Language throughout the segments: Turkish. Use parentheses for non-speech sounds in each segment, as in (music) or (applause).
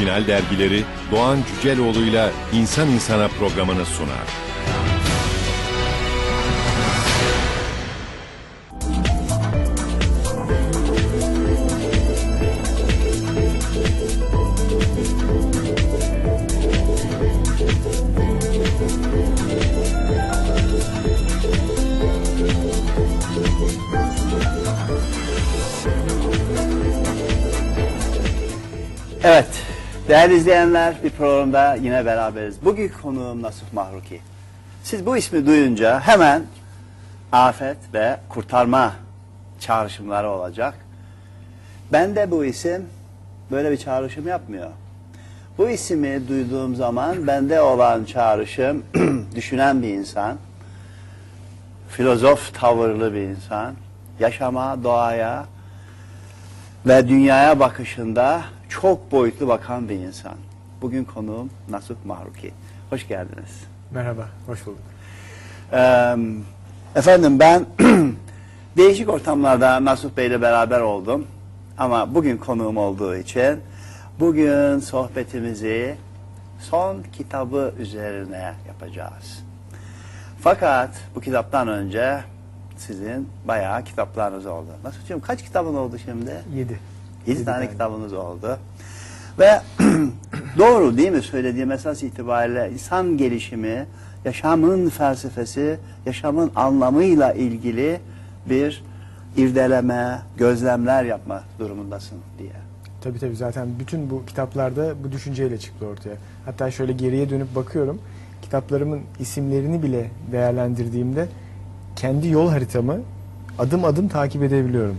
final dergileri Doğan Cüceloğlu'yla İnsan İnsana programını sunar. Evet, değerli izleyenler bir programda yine beraberiz. Bugünkü konuğum Nasuh Mahruki. Siz bu ismi duyunca hemen afet ve kurtarma çağrışımları olacak. Ben de bu isim böyle bir çağrışım yapmıyor. Bu ismi duyduğum zaman bende olan çağrışım (clears throat) düşünen bir insan, filozof tavırlı bir insan, yaşama, doğaya, ve dünyaya bakışında çok boyutlu bakan bir insan. Bugün konuğum Nasuh Mahruki. Hoş geldiniz. Merhaba, hoş bulduk. Ee, efendim ben (clears throat) değişik ortamlarda Nasuh Bey ile beraber oldum. Ama bugün konuğum olduğu için bugün sohbetimizi son kitabı üzerine yapacağız. Fakat bu kitaptan önce sizin bayağı kitaplarınız oldu. Nasuh'cum kaç kitabın oldu şimdi? Yedi. Yedi Yedi tane tane. kitabınız oldu. Ve (clears throat) doğru değil mi söylediğim esas itibariyle insan gelişimi, yaşamın felsefesi, yaşamın anlamıyla ilgili bir irdeleme, gözlemler yapma durumundasın diye. Tabii tabii zaten bütün bu kitaplarda bu düşünceyle çıktı ortaya. Hatta şöyle geriye dönüp bakıyorum. Kitaplarımın isimlerini bile değerlendirdiğimde kendi yol haritamı adım adım takip edebiliyorum.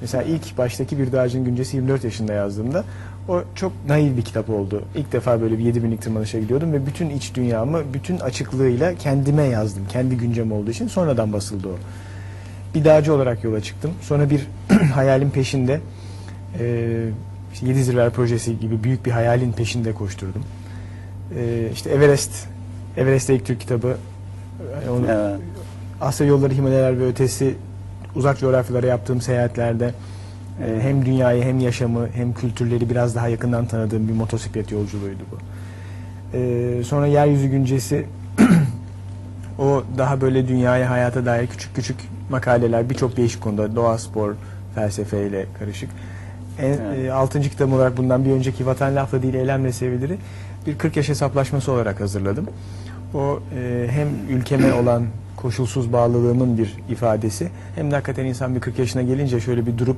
Mesela ilk baştaki Bir Dağcı'nın Güncesi 24 yaşında yazdığımda o çok naif bir kitap oldu. İlk defa böyle bir 7000'lik tırmanışa gidiyordum ve bütün iç dünyamı bütün açıklığıyla kendime yazdım. Kendi güncem olduğu için sonradan basıldı o. Bir dağcı olarak yola çıktım. Sonra bir (clears throat) hayalin peşinde e, işte Yedi Zirveler projesi gibi büyük bir hayalin peşinde koşturdum. E, işte Everest, Everest'te ilk Türk kitabı. Onu, Evet. Asya yolları, Himalayalar ve ötesi uzak coğrafyalara yaptığım seyahatlerde e, hem dünyayı hem yaşamı hem kültürleri biraz daha yakından tanıdığım bir motosiklet yolculuğuydu bu. E, sonra Yeryüzü Güncesi (clears throat) o daha böyle dünyaya, hayata dair küçük küçük makaleler birçok değişik konuda doğa, spor, felsefeyle karışık. En, Evet. e, altıncı kitabım olarak bundan bir önceki Vatan Lafla Değil Eylemle Sevilir bir 40 yaş hesaplaşması olarak hazırladım. O e, hem ülkeme olan koşulsuz bağlılığımın bir ifadesi. Hem de hakikaten insan bir 40 yaşına gelince şöyle bir durup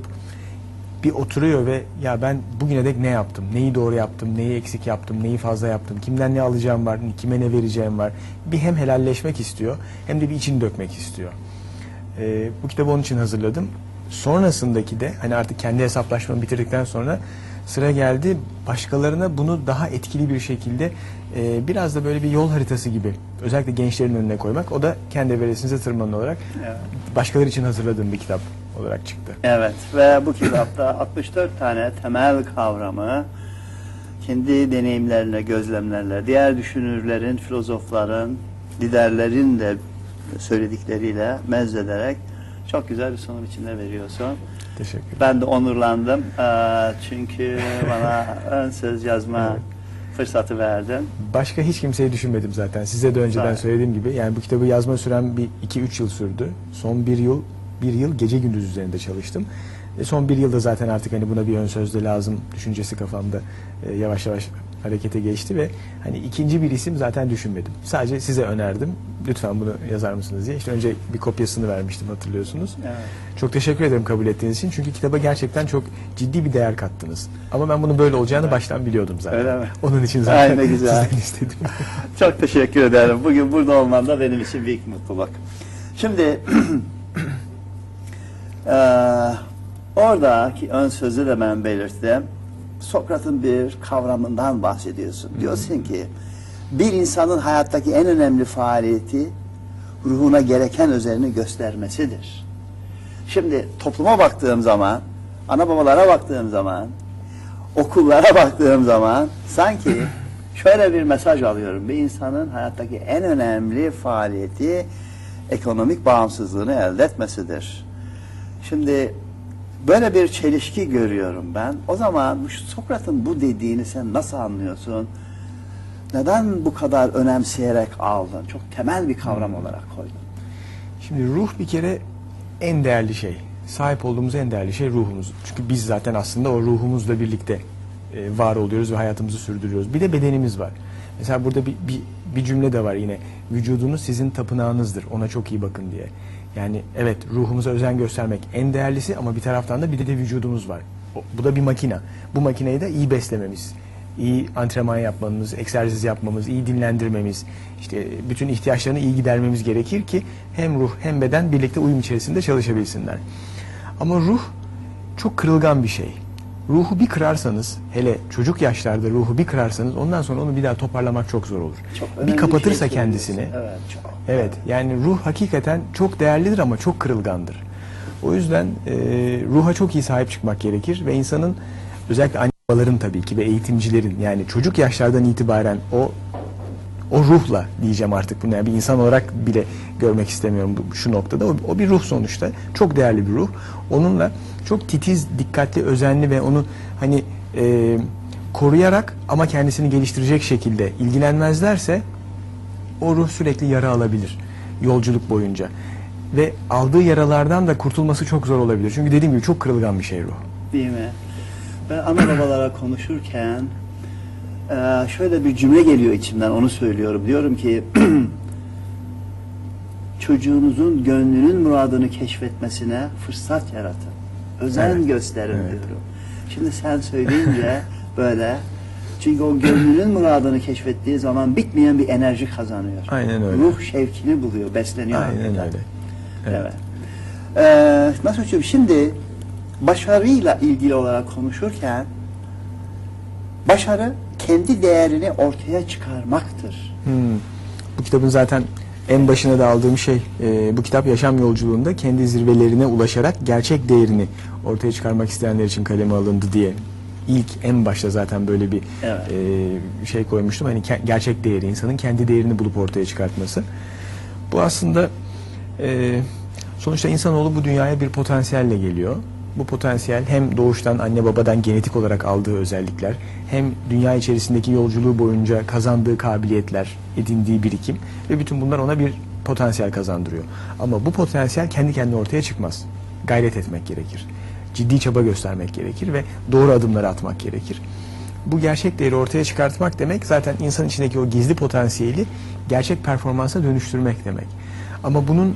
bir oturuyor ve ya ben bugüne dek ne yaptım, neyi doğru yaptım, neyi eksik yaptım, neyi fazla yaptım, kimden ne alacağım var, kime ne vereceğim var. Bir hem helalleşmek istiyor hem de bir içini dökmek istiyor. Ee, bu kitabı onun için hazırladım. Sonrasındaki de hani artık kendi hesaplaşmamı bitirdikten sonra sıra geldi başkalarına bunu daha etkili bir şekilde e, biraz da böyle bir yol haritası gibi özellikle gençlerin önüne koymak. O da kendi everestinize tırmanın olarak Evet. başkaları için hazırladığım bir kitap olarak çıktı. Evet ve bu kitapta (clears throat) 64 tane temel kavramı kendi deneyimlerine, gözlemlerle, diğer düşünürlerin, filozofların, liderlerin de söyledikleriyle mezlederek çok güzel bir sunum içinde veriyorsun. Teşekkür ederim. Ben de onurlandım Ee, çünkü bana (laughs) ön söz yazma fırsatı verdin. Başka hiç kimseyi düşünmedim zaten. Size de önceden Evet. söylediğim gibi. Yani bu kitabı yazma süren bir 2-3 yıl sürdü. Son bir yıl bir yıl gece gündüz üzerinde çalıştım. E son bir yılda zaten artık hani buna bir ön söz de lazım düşüncesi kafamda e, yavaş yavaş harekete geçti ve hani ikinci bir isim zaten düşünmedim. Sadece size önerdim. Lütfen bunu yazar mısınız diye. İşte önce bir kopyasını vermiştim hatırlıyorsunuz. Evet. Çok teşekkür ederim kabul ettiğiniz için. Çünkü kitaba gerçekten çok ciddi bir değer kattınız. Ama ben bunun böyle olacağını baştan biliyordum zaten. Öyle mi? Onun için zaten Ay, ne güzel. sizden istedim. (laughs) Çok teşekkür ederim. Bugün burada olmam da benim için büyük mutluluk. Şimdi (clears throat) eee oradaki ön sözü de ben belirttim. Sokrat'ın bir kavramından bahsediyorsun. Diyorsun ki bir insanın hayattaki en önemli faaliyeti ruhuna gereken özelliğini göstermesidir. Şimdi topluma baktığım zaman, ana babalara baktığım zaman, okullara baktığım zaman sanki şöyle bir mesaj alıyorum. Bir insanın hayattaki en önemli faaliyeti ekonomik bağımsızlığını elde etmesidir. Şimdi Böyle bir çelişki görüyorum ben. O zaman Sokrat'ın bu dediğini sen nasıl anlıyorsun? Neden bu kadar önemseyerek aldın? Çok temel bir kavram olarak koydun. Şimdi ruh bir kere en değerli şey. Sahip olduğumuz en değerli şey ruhumuz. Çünkü biz zaten aslında o ruhumuzla birlikte e, var oluyoruz ve hayatımızı sürdürüyoruz. Bir de bedenimiz var. Mesela burada bir, bir, bir cümle de var yine. Vücudunuz sizin tapınağınızdır. Ona çok iyi bakın diye. Yani evet ruhumuza özen göstermek en değerlisi ama bir taraftan da bir de, de vücudumuz var. Bu da bir makina. Bu makineyi de iyi beslememiz, iyi antrenman yapmamız, egzersiz yapmamız, iyi dinlendirmemiz, işte bütün ihtiyaçlarını iyi gidermemiz gerekir ki hem ruh hem beden birlikte uyum içerisinde çalışabilsinler. Ama ruh çok kırılgan bir şey. Ruhu bir kırarsanız, hele çocuk yaşlarda ruhu bir kırarsanız ondan sonra onu bir daha toparlamak çok zor olur. Çok bir kapatırsa şey kendisini. Evet, çok. Evet yani ruh hakikaten çok değerlidir ama çok kırılgandır. O yüzden e, ruha çok iyi sahip çıkmak gerekir ve insanın özellikle anne babaların tabii ki ve eğitimcilerin yani çocuk yaşlardan itibaren o o ruhla diyeceğim artık bunu yani bir insan olarak bile görmek istemiyorum bu, şu noktada. O, o bir ruh sonuçta. Çok değerli bir ruh. Onunla çok titiz, dikkatli, özenli ve onu hani e, koruyarak ama kendisini geliştirecek şekilde ilgilenmezlerse o ruh sürekli yara alabilir yolculuk boyunca. Ve aldığı yaralardan da kurtulması çok zor olabilir. Çünkü dediğim gibi çok kırılgan bir şey ruh. Değil mi? Ben ana babalara konuşurken eee, şöyle bir cümle geliyor içimden onu söylüyorum. Diyorum ki (clears throat) çocuğunuzun gönlünün muradını keşfetmesine fırsat yaratın. Özen Evet, gösterin evet. diyorum. Şimdi sen söyleyince böyle çünkü o gönlünün muradını keşfettiği zaman bitmeyen bir enerji kazanıyor. Aynen öyle. Ruh şevkini buluyor, besleniyor. Aynen hakikaten. öyle. Evet. Ee, nasıl söyleyeyim? Şimdi başarıyla ilgili olarak konuşurken başarı kendi değerini ortaya çıkarmaktır. Hmm. Bu kitabın zaten en başına da aldığım şey e, bu kitap yaşam yolculuğunda kendi zirvelerine ulaşarak gerçek değerini ortaya çıkarmak isteyenler için kaleme alındı diye ilk en başta zaten böyle bir Evet. e, şey koymuştum. Hani gerçek değeri insanın kendi değerini bulup ortaya çıkartması. Bu aslında e, sonuçta insanoğlu bu dünyaya bir potansiyelle geliyor. Bu potansiyel hem doğuştan anne babadan genetik olarak aldığı özellikler hem dünya içerisindeki yolculuğu boyunca kazandığı kabiliyetler, edindiği birikim ve bütün bunlar ona bir potansiyel kazandırıyor. Ama bu potansiyel kendi kendine ortaya çıkmaz. Gayret etmek gerekir. Ciddi çaba göstermek gerekir ve doğru adımları atmak gerekir. Bu gerçek değeri ortaya çıkartmak demek zaten insan içindeki o gizli potansiyeli gerçek performansa dönüştürmek demek. Ama bunun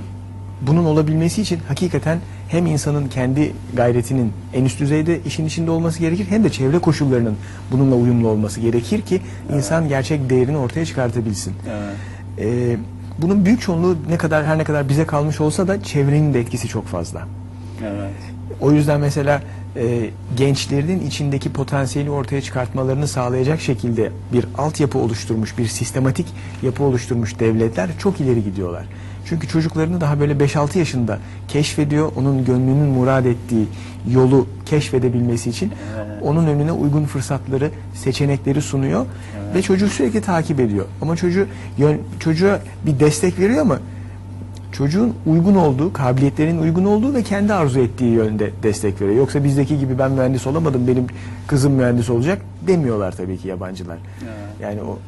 bunun olabilmesi için hakikaten hem insanın kendi gayretinin en üst düzeyde işin içinde olması gerekir hem de çevre koşullarının bununla uyumlu olması gerekir ki insan gerçek değerini ortaya çıkartabilsin. Evet. Ee, bunun büyük çoğunluğu ne kadar her ne kadar bize kalmış olsa da çevrenin de etkisi çok fazla. Evet. O yüzden mesela e, gençlerin içindeki potansiyeli ortaya çıkartmalarını sağlayacak şekilde bir altyapı oluşturmuş, bir sistematik yapı oluşturmuş devletler çok ileri gidiyorlar. Çünkü çocuklarını daha böyle 5-6 yaşında keşfediyor, onun gönlünün murad ettiği yolu keşfedebilmesi için Evet. onun önüne uygun fırsatları, seçenekleri sunuyor ve çocuğu sürekli takip ediyor. Ama çocuğu yön- çocuğa bir destek veriyor ama çocuğun uygun olduğu, kabiliyetlerin uygun olduğu ve kendi arzu ettiği yönde destek veriyor. Yoksa bizdeki gibi ben mühendis olamadım, benim kızım mühendis olacak demiyorlar tabii ki yabancılar. Evet. Yani o,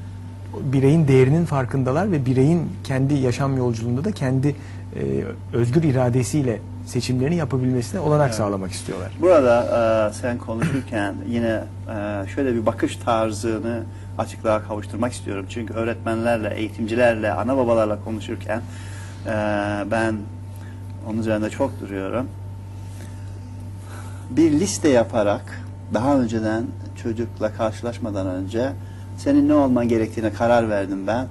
o bireyin değerinin farkındalar ve bireyin kendi yaşam yolculuğunda da kendi e, özgür iradesiyle seçimlerini yapabilmesine olanak sağlamak istiyorlar. Burada e, sen konuşurken (clears throat) yine e, şöyle bir bakış tarzını açıklığa kavuşturmak istiyorum. Çünkü öğretmenlerle, eğitimcilerle, ana babalarla konuşurken e, ben onun üzerinde çok duruyorum. Bir liste yaparak daha önceden çocukla karşılaşmadan önce senin ne olman gerektiğine karar verdim ben.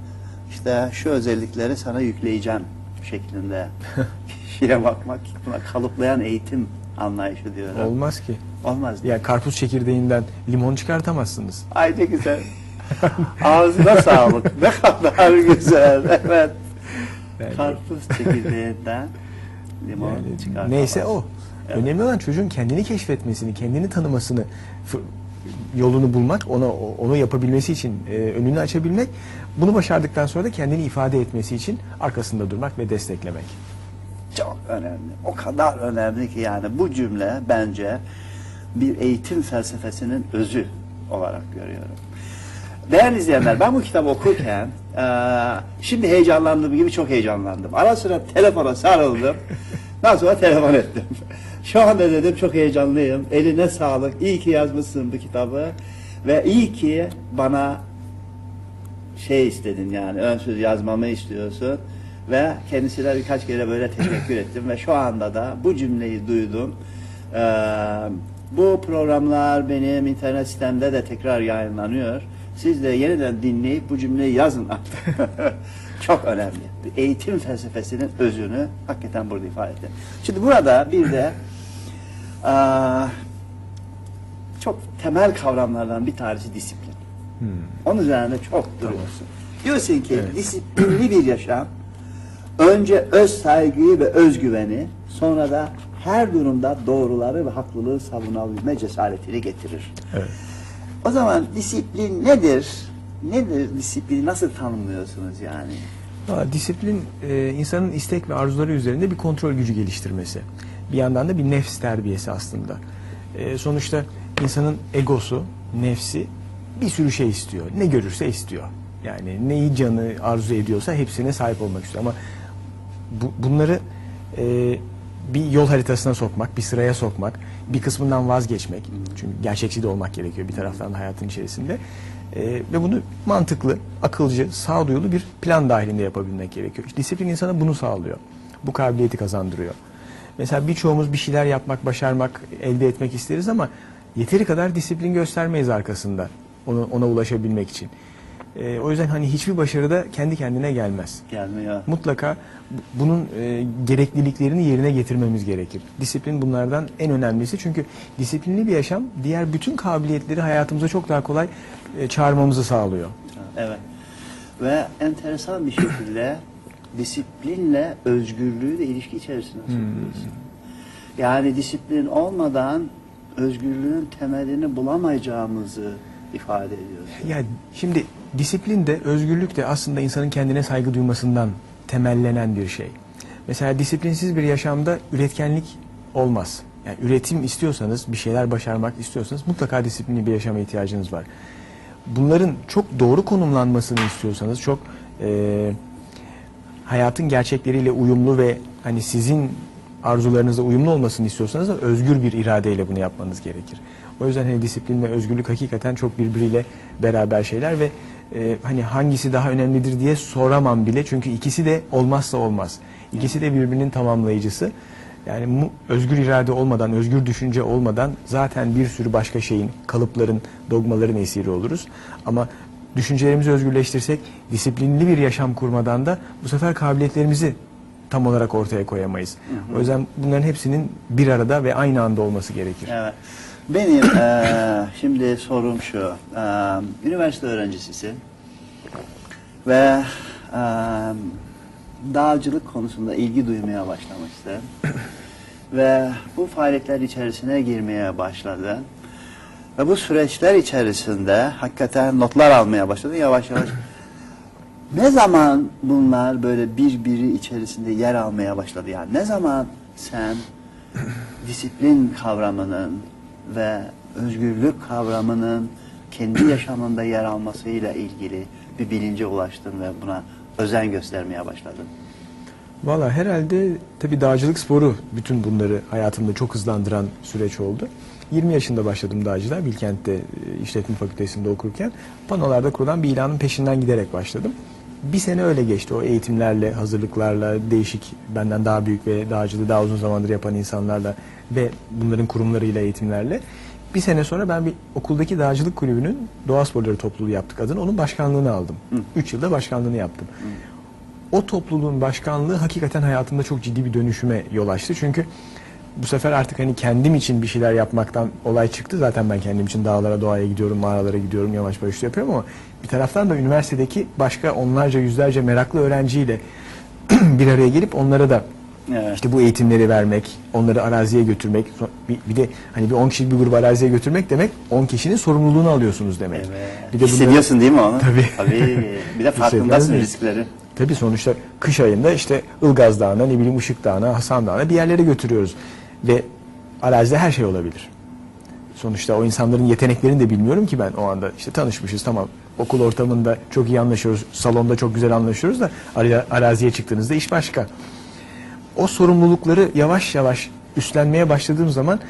İşte şu özellikleri sana yükleyeceğim şeklinde (laughs) kişiye bakmak, buna kalıplayan eğitim anlayışı diyorum. Olmaz ki. Olmaz. Ya karpuz çekirdeğinden limon çıkartamazsınız. Ay ne güzel. (laughs) Ağzına sağlık. Ne kadar güzel. Evet. Yani- Karpuz çekirdeğinden (laughs) limon Yani çıkartamaz. neyse o. Evet. Önemli olan çocuğun kendini keşfetmesini, kendini tanımasını, yolunu bulmak, ona onu yapabilmesi için e, önünü açabilmek. Bunu başardıktan sonra da kendini ifade etmesi için arkasında durmak ve desteklemek. Çok önemli. O kadar önemli ki yani bu cümle bence bir eğitim felsefesinin özü olarak görüyorum. Değerli izleyenler ben bu kitabı okurken eee, şimdi heyecanlandığım gibi çok heyecanlandım. Ara sıra telefona sarıldım. Daha sonra telefon ettim. (laughs) Şu anda dedim çok heyecanlıyım. Eline sağlık. İyi ki yazmışsın bu kitabı. Ve iyi ki bana şey istedin yani ön söz yazmamı istiyorsun. Ve kendisine birkaç kere böyle teşekkür ettim. Ve şu anda da bu cümleyi duydum. Ee, bu programlar benim internet sitemde de tekrar yayınlanıyor. Siz de yeniden dinleyip bu cümleyi yazın artık. (laughs) Çok önemli. Eğitim felsefesinin özünü hakikaten burada ifade etti. Şimdi burada bir de (laughs) aa, çok temel kavramlardan bir tanesi disiplin. Onun üzerinde çok duruyorsun. Diyorsun ki Evet. disiplinli bir yaşam önce öz saygıyı ve özgüveni sonra da her durumda doğruları ve haklılığı savunabilme cesaretini getirir. Evet. O zaman disiplin nedir? Nedir disiplini nasıl tanımlıyorsunuz yani? Valla disiplin e, insanın istek ve arzuları üzerinde bir kontrol gücü geliştirmesi. Bir yandan da bir nefs terbiyesi aslında. E, sonuçta insanın egosu, nefsi bir sürü şey istiyor. Ne görürse istiyor. Yani neyi canı arzu ediyorsa hepsine sahip olmak istiyor. Ama bu, bunları e, bir yol haritasına sokmak, bir sıraya sokmak, bir kısmından vazgeçmek. Çünkü gerçekçi de olmak gerekiyor bir taraftan da hayatın içerisinde. E, ve bunu mantıklı, akılcı, sağduyulu bir plan dahilinde yapabilmek gerekiyor. İşte disiplin insana bunu sağlıyor. Bu kabiliyeti kazandırıyor. Mesela birçoğumuz bir şeyler yapmak, başarmak, elde etmek isteriz ama yeteri kadar disiplin göstermeyiz arkasında onu, ona ulaşabilmek için. E, o yüzden hani hiçbir başarı da kendi kendine gelmez Gelmiyor. mutlaka bu- bunun e, gerekliliklerini yerine getirmemiz gerekir. Disiplin bunlardan en önemlisi çünkü disiplinli bir yaşam diğer bütün kabiliyetleri hayatımıza çok daha kolay e, çağırmamızı sağlıyor. Evet. Ve enteresan bir şekilde (clears throat) disiplinle özgürlüğü de ilişki içerisine sokuyorsun. Yani disiplin olmadan özgürlüğün temelini bulamayacağımızı ifade ediyorsun. Yani şimdi disiplin de özgürlük de aslında insanın kendine saygı duymasından temellenen bir şey. Mesela disiplinsiz bir yaşamda üretkenlik olmaz. Yani üretim istiyorsanız, bir şeyler başarmak istiyorsanız mutlaka disiplinli bir yaşama ihtiyacınız var. Bunların çok doğru konumlanmasını istiyorsanız, çok eee, hayatın gerçekleriyle uyumlu ve hani sizin arzularınızla uyumlu olmasını istiyorsanız da özgür bir iradeyle bunu yapmanız gerekir. O yüzden hani disiplin ve özgürlük hakikaten çok birbiriyle beraber şeyler ve e, hani hangisi daha önemlidir diye soramam bile çünkü ikisi de olmazsa olmaz. İkisi de birbirinin tamamlayıcısı. Yani mu, özgür irade olmadan, özgür düşünce olmadan zaten bir sürü başka şeyin, kalıpların, dogmaların esiri oluruz. Ama düşüncelerimizi özgürleştirsek, disiplinli bir yaşam kurmadan da bu sefer kabiliyetlerimizi tam olarak ortaya koyamayız. O yüzden bunların hepsinin bir arada ve aynı anda olması gerekir. Evet. Benim eee, şimdi sorum şu. Eee, üniversite öğrencisisin ve eee, dağcılık konusunda ilgi duymaya başlamışsın ve bu faaliyetler içerisine girmeye başladın ve bu süreçler içerisinde hakikaten notlar almaya başladın yavaş yavaş. Ne zaman bunlar böyle birbiri içerisinde yer almaya başladı yani? Ne zaman sen disiplin kavramının ve özgürlük kavramının kendi yaşamında yer almasıyla ilgili bir bilince ulaştın ve buna özen göstermeye başladın. Valla herhalde tabii dağcılık sporu bütün bunları hayatımda çok hızlandıran süreç oldu. 20 yaşında başladım dağcılığa Bilkent'te e, işletme fakültesinde okurken. Panolarda kurulan bir ilanın peşinden giderek başladım. Bir sene öyle geçti o eğitimlerle, hazırlıklarla, değişik benden daha büyük ve dağcılığı daha uzun zamandır yapan insanlarla ve bunların kurumlarıyla eğitimlerle. Bir sene sonra ben bir okuldaki dağcılık kulübünün doğa sporları topluluğu yaptık adını. Onun başkanlığını aldım. 3 yılda başkanlığını yaptım o topluluğun başkanlığı hakikaten hayatımda çok ciddi bir dönüşüme yol açtı. Çünkü bu sefer artık hani kendim için bir şeyler yapmaktan olay çıktı. Zaten ben kendim için dağlara, doğaya gidiyorum, mağaralara gidiyorum, yamaç paraşütü yapıyorum ama bir taraftan da üniversitedeki başka onlarca, yüzlerce meraklı öğrenciyle (clears throat) bir araya gelip onlara da Evet. işte bu eğitimleri vermek, onları araziye götürmek, bir, bir de hani bir 10 kişilik bir grubu araziye götürmek demek 10 kişinin sorumluluğunu alıyorsunuz demek. Evet. Bir de bunları- Hissediyorsun değil mi onu? Tabii. Tabii. Bir de (laughs) farkındasın riskleri. Tabii sonuçta kış ayında işte Ilgaz Dağı'na, ne bileyim Işık Dağı'na, Hasan Dağı'na bir yerlere götürüyoruz. Ve arazide her şey olabilir. Sonuçta o insanların yeteneklerini de bilmiyorum ki ben o anda. işte tanışmışız tamam okul ortamında çok iyi anlaşıyoruz, salonda çok güzel anlaşıyoruz da ara- araziye çıktığınızda iş başka. O sorumlulukları yavaş yavaş üstlenmeye başladığım zaman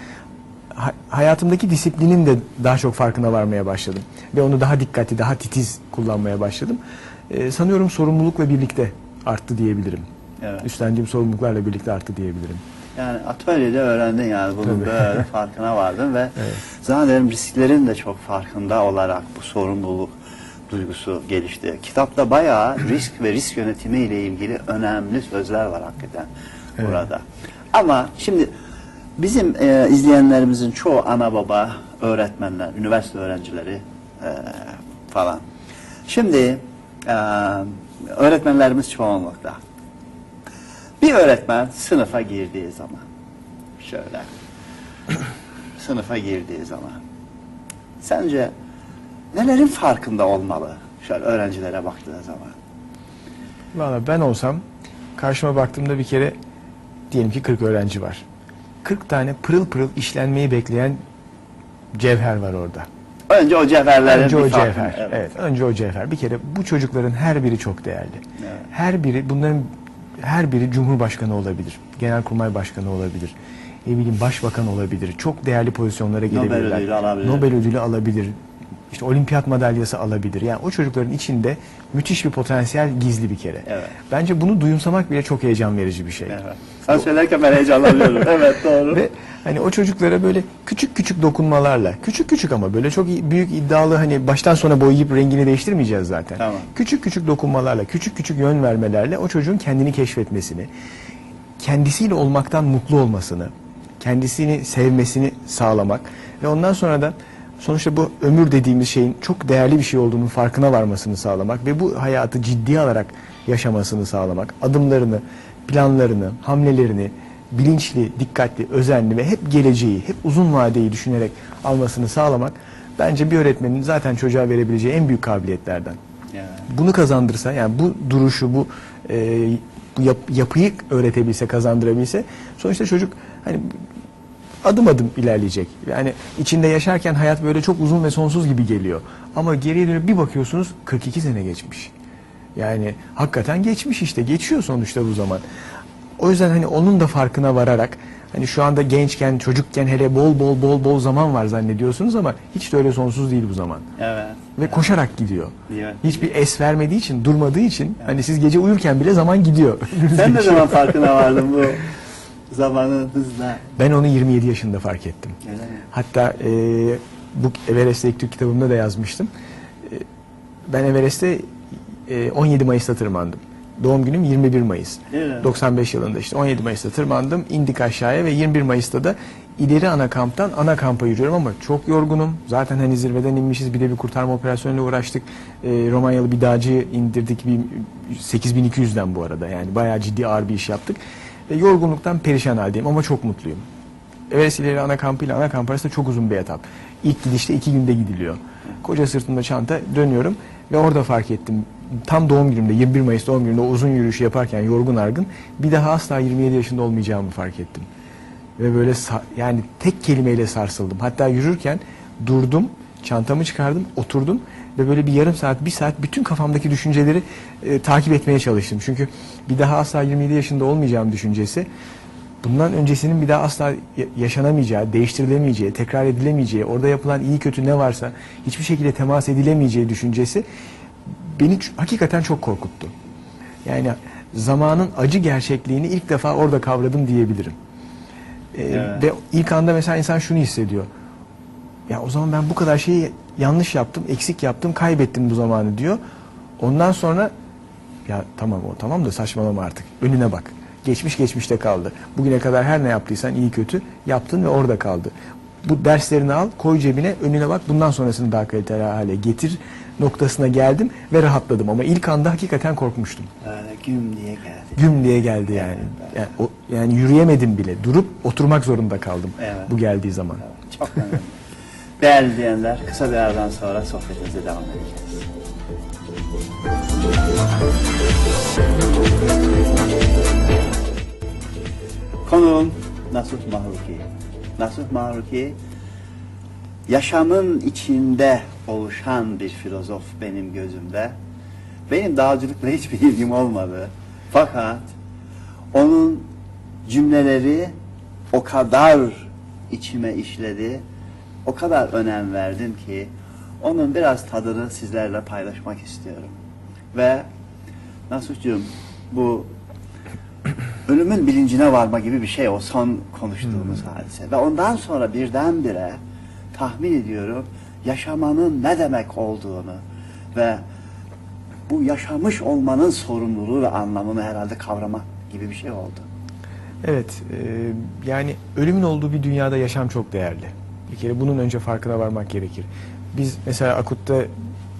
ha- hayatımdaki disiplinin de daha çok farkına varmaya başladım. Ve onu daha dikkatli, daha titiz kullanmaya başladım. Ee, sanıyorum sorumlulukla birlikte arttı diyebilirim. Evet. Üstlendiğim sorumluluklarla birlikte arttı diyebilirim. Yani atölyede öğrendin yani bunun Tabii. böyle farkına vardın ve (laughs) zannederim risklerin de çok farkında olarak bu sorumluluk duygusu gelişti. Kitapta bayağı risk ve risk yönetimi ile ilgili önemli sözler var hakikaten burada. Ama şimdi bizim e, izleyenlerimizin çoğu ana baba, öğretmenler, üniversite öğrencileri e, falan. Şimdi e, öğretmenlerimiz çoğunlukta. Bir öğretmen sınıfa girdiği zaman şöyle sınıfa girdiği zaman sence nelerin farkında olmalı şöyle öğrencilere baktığı zaman? Valla ben olsam karşıma baktığımda bir kere diyelim ki 40 öğrenci var. 40 tane pırıl pırıl işlenmeyi bekleyen cevher var orada. Önce o cevherlerin Önce bir o farkını- cevher. Evet. önce o cevher. Bir kere bu çocukların her biri çok değerli. Evet. Her biri bunların her biri Cumhurbaşkanı olabilir. Genelkurmay Başkanı olabilir. Ne bileyim başbakan olabilir. Çok değerli pozisyonlara gelebilirler. ödülü alabilir. Nobel ödülü alabilir. İşte olimpiyat madalyası alabilir. Yani o çocukların içinde müthiş bir potansiyel gizli bir kere. Evet. Bence bunu duyumsamak bile çok heyecan verici bir şey. Evet. Sen söylerken ben heyecanlanıyorum. (laughs) evet doğru. Ve hani o çocuklara böyle küçük küçük dokunmalarla, küçük küçük ama böyle çok büyük iddialı hani baştan sona boyayıp rengini değiştirmeyeceğiz zaten. Tamam. Küçük küçük dokunmalarla, küçük küçük yön vermelerle o çocuğun kendini keşfetmesini, kendisiyle olmaktan mutlu olmasını, kendisini sevmesini sağlamak ve ondan sonra da sonuçta bu ömür dediğimiz şeyin çok değerli bir şey olduğunun farkına varmasını sağlamak ve bu hayatı ciddiye alarak yaşamasını sağlamak, adımlarını, planlarını, hamlelerini bilinçli, dikkatli, özenli ve hep geleceği, hep uzun vadeyi düşünerek almasını sağlamak bence bir öğretmenin zaten çocuğa verebileceği en büyük kabiliyetlerden Yani. bunu kazandırsa yani bu duruşu bu, e, bu yap- yapıyı öğretebilse kazandırabilse sonuçta çocuk hani adım adım ilerleyecek. Yani içinde yaşarken hayat böyle çok uzun ve sonsuz gibi geliyor. Ama geriye dönüp bir bakıyorsunuz 42 sene geçmiş. Yani hakikaten geçmiş işte geçiyor sonuçta bu zaman. O yüzden hani onun da farkına vararak hani şu anda gençken çocukken hele bol bol bol bol zaman var zannediyorsunuz ama hiç de öyle sonsuz değil bu zaman Evet. ve koşarak gidiyor. Evet. Hiçbir es vermediği için, durmadığı için hani siz gece uyurken bile zaman gidiyor. Sen ne (laughs) zaman farkına vardın bu zamanın hızla? Ben onu 27 yaşında fark ettim. Öyle mi? Hatta e, bu Everest Elektrik kitabımda da yazmıştım. E, ben Everest'e e, 17 Mayıs'ta tırmandım. Doğum günüm 21 Mayıs. Evet. 95 yılında işte 17 Mayıs'ta tırmandım. indik aşağıya ve 21 Mayıs'ta da ileri ana kamptan ana kampa yürüyorum ama çok yorgunum. Zaten hani zirveden inmişiz bir de bir kurtarma operasyonuyla uğraştık. E, Romanyalı bir dağcıyı indirdik bir 8200'den bu arada yani bayağı ciddi ağır bir iş yaptık. Ve yorgunluktan perişan haldeyim ama çok mutluyum. Everest ileri ana kampı ile ana kamp arasında çok uzun bir etap. İlk gidişte iki günde gidiliyor. Koca sırtımda çanta dönüyorum ve orada fark ettim. Tam doğum günümde 21 Mayıs doğum günümde uzun yürüyüşü yaparken yorgun argın bir daha asla 27 yaşında olmayacağımı fark ettim. Ve böyle yani tek kelimeyle sarsıldım. Hatta yürürken durdum, çantamı çıkardım, oturdum ve böyle bir yarım saat, bir saat bütün kafamdaki düşünceleri e, takip etmeye çalıştım. Çünkü bir daha asla 27 yaşında olmayacağım düşüncesi bundan öncesinin bir daha asla ya- yaşanamayacağı, değiştirilemeyeceği, tekrar edilemeyeceği, orada yapılan iyi kötü ne varsa hiçbir şekilde temas edilemeyeceği düşüncesi beni hakikaten çok korkuttu. Yani zamanın acı gerçekliğini ilk defa orada kavradım diyebilirim. Ee, Evet. Ve ilk anda mesela insan şunu hissediyor. Ya o zaman ben bu kadar şeyi yanlış yaptım, eksik yaptım, kaybettim bu zamanı diyor. Ondan sonra ya tamam o tamam da saçmalama artık. Önüne bak. Geçmiş geçmişte kaldı. Bugüne kadar her ne yaptıysan iyi kötü yaptın ve orada kaldı. Bu derslerini al, koy cebine, önüne bak. Bundan sonrasını daha kaliteli hale getir noktasına geldim ve rahatladım. Ama ilk anda hakikaten korkmuştum. Böyle güm diye geldi. Güm diye geldi yani. Yani, o, yani yürüyemedim bile. Durup oturmak zorunda kaldım. Evet. Bu geldiği zaman. Çok önemli. Değerli izleyenler, kısa bir aradan sonra sohbetimize devam edeceğiz. Konuğum Nasuh Mahruki. Nasuh Mahruki yaşamın içinde oluşan bir filozof benim gözümde. Benim dağcılıkla hiçbir ilgim olmadı. Fakat onun cümleleri o kadar içime işledi, o kadar önem verdim ki onun biraz tadını sizlerle paylaşmak istiyorum. Ve Nasuh'cum bu ölümün bilincine varma gibi bir şey o son konuştuğumuz hadise. Ve ondan sonra birdenbire tahmin ediyorum yaşamanın ne demek olduğunu ve bu yaşamış olmanın sorumluluğu ve anlamını herhalde kavramak gibi bir şey oldu. Evet, e, yani ölümün olduğu bir dünyada yaşam çok değerli. Bir kere bunun önce farkına varmak gerekir. Biz mesela Akut'ta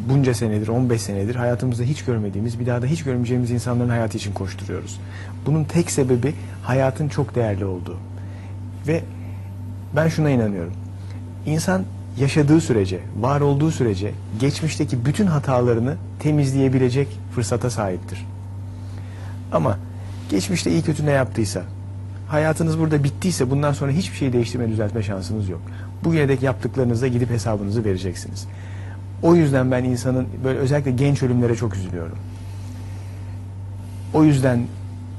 bunca senedir, 15 senedir hayatımızda hiç görmediğimiz, bir daha da hiç görmeyeceğimiz insanların hayatı için koşturuyoruz. Bunun tek sebebi hayatın çok değerli olduğu. Ve ben şuna inanıyorum. İnsan yaşadığı sürece, var olduğu sürece geçmişteki bütün hatalarını temizleyebilecek fırsata sahiptir. Ama geçmişte iyi kötü ne yaptıysa, hayatınız burada bittiyse bundan sonra hiçbir şeyi değiştirme, düzeltme şansınız yok. Bugüne dek yaptıklarınızda gidip hesabınızı vereceksiniz. O yüzden ben insanın böyle özellikle genç ölümlere çok üzülüyorum. O yüzden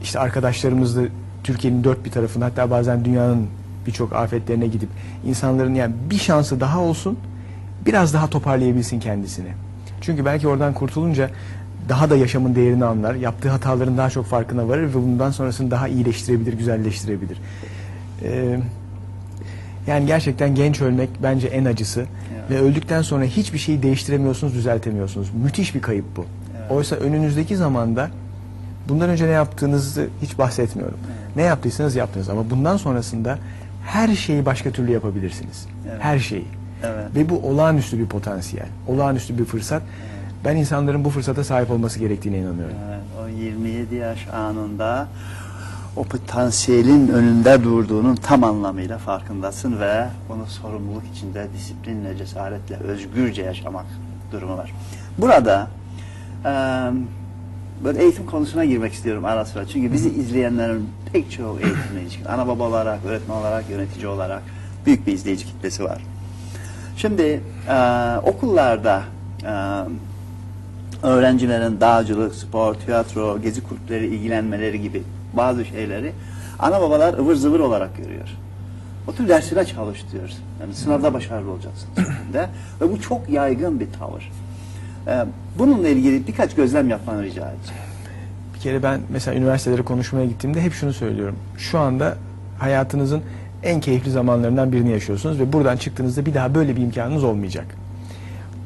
işte arkadaşlarımız da Türkiye'nin dört bir tarafında hatta bazen dünyanın birçok afetlerine gidip insanların yani bir şansı daha olsun biraz daha toparlayabilsin kendisini. Çünkü belki oradan kurtulunca daha da yaşamın değerini anlar, yaptığı hataların daha çok farkına varır ve bundan sonrasını daha iyileştirebilir, güzelleştirebilir. Ee, yani gerçekten genç ölmek bence en acısı ve öldükten sonra hiçbir şeyi değiştiremiyorsunuz, düzeltemiyorsunuz. Müthiş bir kayıp bu. Oysa önünüzdeki zamanda bundan önce ne yaptığınızı hiç bahsetmiyorum. Ne yaptıysanız yaptınız ama bundan sonrasında her şeyi başka türlü yapabilirsiniz. Evet. Her şeyi. Evet. Ve bu olağanüstü bir potansiyel, olağanüstü bir fırsat. Ben insanların bu fırsata sahip olması gerektiğine inanıyorum. Evet, o 27 yaş anında o potansiyelin önünde durduğunun tam anlamıyla farkındasın ve bunu sorumluluk içinde disiplinle, cesaretle, özgürce yaşamak durumu var. Burada eee, böyle eğitim konusuna girmek istiyorum ara sıra. Çünkü bizi izleyenlerin pek çoğu eğitimle ilişkin. Ana baba olarak, öğretmen olarak, yönetici olarak büyük bir izleyici kitlesi var. Şimdi eee, okullarda eee, öğrencilerin dağcılık, spor, tiyatro, gezi kulüpleri ilgilenmeleri gibi bazı şeyleri ana babalar ıvır zıvır olarak görüyor. O tür dersine çalış diyor. Yani sınavda başarılı olacaksın şeklinde. Ve bu çok yaygın bir tavır. Ee, bununla ilgili birkaç gözlem yapmanı rica edeceğim. Bir kere ben mesela üniversitelere konuşmaya gittiğimde hep şunu söylüyorum. Şu anda hayatınızın en keyifli zamanlarından birini yaşıyorsunuz ve buradan çıktığınızda bir daha böyle bir imkanınız olmayacak.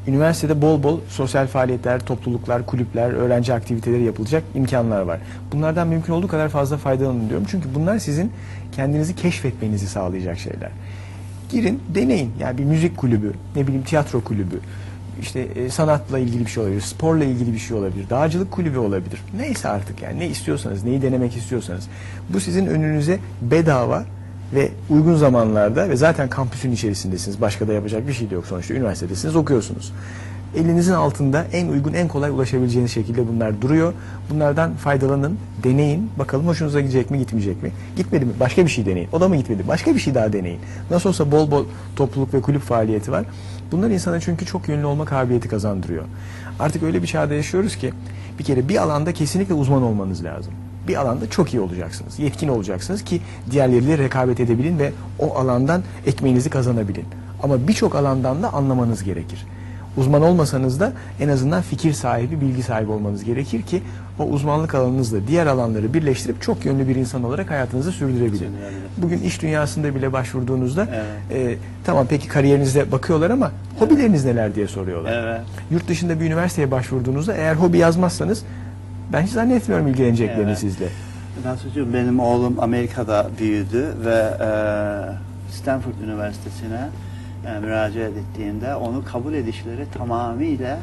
Üniversitede bol bol sosyal faaliyetler, topluluklar, kulüpler, öğrenci aktiviteleri yapılacak imkanlar var. Bunlardan mümkün olduğu kadar fazla faydalanın diyorum. Çünkü bunlar sizin kendinizi keşfetmenizi sağlayacak şeyler. Girin, deneyin. Yani bir müzik kulübü, ne bileyim tiyatro kulübü, işte e, sanatla ilgili bir şey olabilir, sporla ilgili bir şey olabilir, dağcılık kulübü olabilir. Neyse artık yani ne istiyorsanız, neyi denemek istiyorsanız. Bu sizin önünüze bedava ve uygun zamanlarda ve zaten kampüsün içerisindesiniz. Başka da yapacak bir şey de yok sonuçta. Üniversitedesiniz, okuyorsunuz. Elinizin altında en uygun, en kolay ulaşabileceğiniz şekilde bunlar duruyor. Bunlardan faydalanın, deneyin. Bakalım hoşunuza gidecek mi, gitmeyecek mi? Gitmedi mi? Başka bir şey deneyin. O da mı gitmedi? Başka bir şey daha deneyin. Nasıl olsa bol bol topluluk ve kulüp faaliyeti var. Bunlar insana çünkü çok yönlü olma kabiliyeti kazandırıyor. Artık öyle bir çağda yaşıyoruz ki bir kere bir alanda kesinlikle uzman olmanız lazım. Bir alanda çok iyi olacaksınız, yetkin olacaksınız ki diğerleriyle rekabet edebilin ve o alandan ekmeğinizi kazanabilin. Ama birçok alandan da anlamanız gerekir. Uzman olmasanız da en azından fikir sahibi, bilgi sahibi olmanız gerekir ki o uzmanlık alanınızla diğer alanları birleştirip çok yönlü bir insan olarak hayatınızı sürdürebilin. Bugün iş dünyasında bile başvurduğunuzda Evet. e, tamam peki kariyerinize bakıyorlar ama hobileriniz neler diye soruyorlar. Evet. Yurt dışında bir üniversiteye başvurduğunuzda eğer hobi yazmazsanız ben hiç zannetmiyorum ilgileneceklerini Evet. sizle. Nasuh'cum benim oğlum Amerika'da büyüdü ve e, Stanford Üniversitesi'ne e, müracaat ettiğinde onu kabul edişleri tamamıyla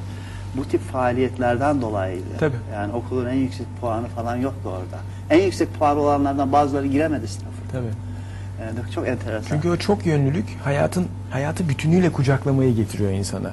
bu tip faaliyetlerden dolayıydı. Tabii. Yani okulun en yüksek puanı falan yoktu orada. En yüksek puan olanlardan bazıları giremedi Stanford'a. Tabii. Yani çok enteresan. Çünkü o çok yönlülük hayatın hayatı bütünüyle kucaklamayı getiriyor insana.